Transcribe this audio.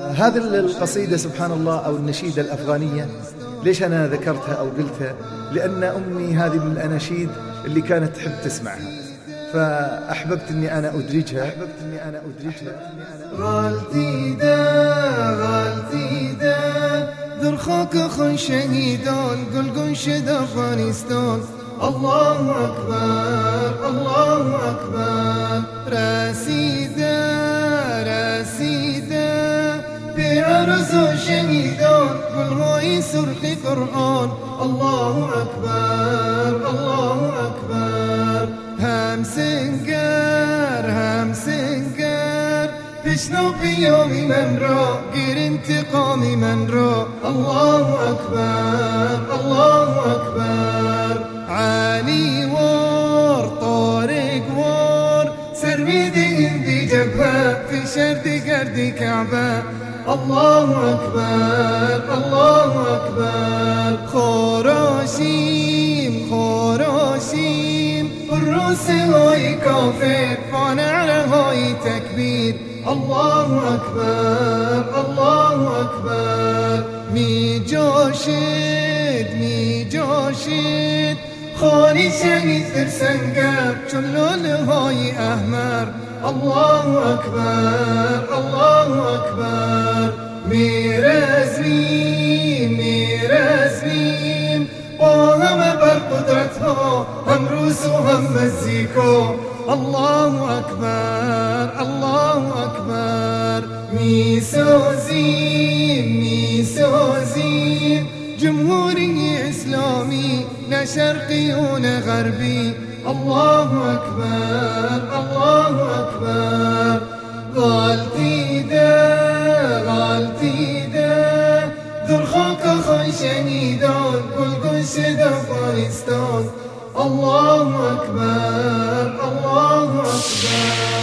هذه القصيدة سبحان الله أو النشيدة الأفغانية ليش أنا ذكرتها أو قلتها؟ لأن أمي هذه من الأناشيد اللي كانت تحب تسمعها. فأحببت أني أنا أدرجها. أحببت أني أنا أدرجها. غالتي دا غالتي دا در خاک خون شهیدان گل شد أفغانستان. الله اکبر الله اکبر رسیده به عرض و شهیدان گلهای سرخ قرآن الله اکبر الله اکبر هم سنگر هم سنگر. بشنو پیامی من را گیر انتقام من را. الله اکبر الله اکبر گردی گردی کعبه. الله اکبر الله اکبر. خراسیم خراسیم روس های کافر فانعره های تکبیر. الله اکبر الله اکبر. می جاشد می جاشد. خانی شنید در سنگر چلوله های احمر. الله أكبر الله أكبر. میرزمیم با همه بر هم روز و هم مزیکا الله اکبر الله اکبر میسازیم میسازیم جمهوری اسلامی نه شرقی و نه غربی الله اکبر الله غالتي ده غالتي ده. در خاک خای شنیدان گلگون شد افغانستان الله أكبر الله أكبر